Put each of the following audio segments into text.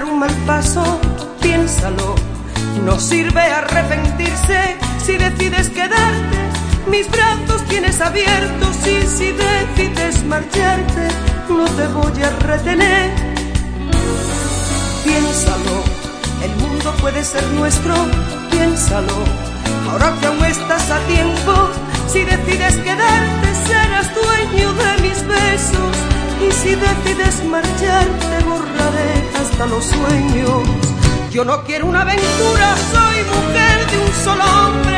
dar un mal paso, piénsalo. No sirve arrepentirse si decides quedarte. Mis brazos tienes abiertos y si decides marcharte, no te voy a retener. Piénsalo, el mundo puede ser nuestro, piénsalo. Ahora que aún estás a tiempo, si decides quedarte y si decides marcharte, borraré hasta los sueños. Yo no quiero una aventura, soy mujer de un solo hombre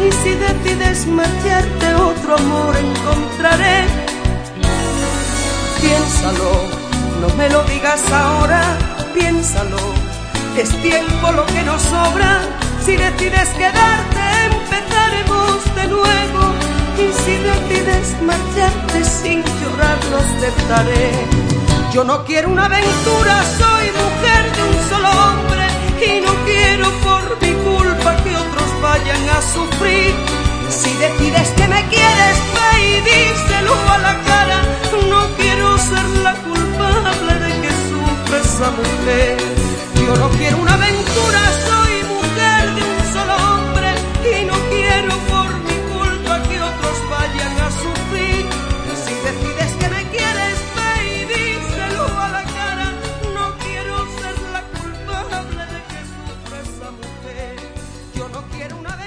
y si decides marcharte otro amor encontraré. Piénsalo, no me lo digas ahora, piénsalo, es tiempo lo que nos sobra, si decides quedarte empezaremos de nuevo y si decides marcharte sin llorar lo aceptaré. Yo no quiero una aventura, soy mujer de Decides que me quieres, baby, se lo a la cara. No quiero ser la culpable de que sufra esa mujer. Yo no quiero una aventura, soy mujer de un solo hombre y no quiero por mi culpa que otros vayan a sufrir. Si decides que me quieres, baby, se lo a la cara. No quiero ser la culpable de que sufra esa mujer. Yo no quiero una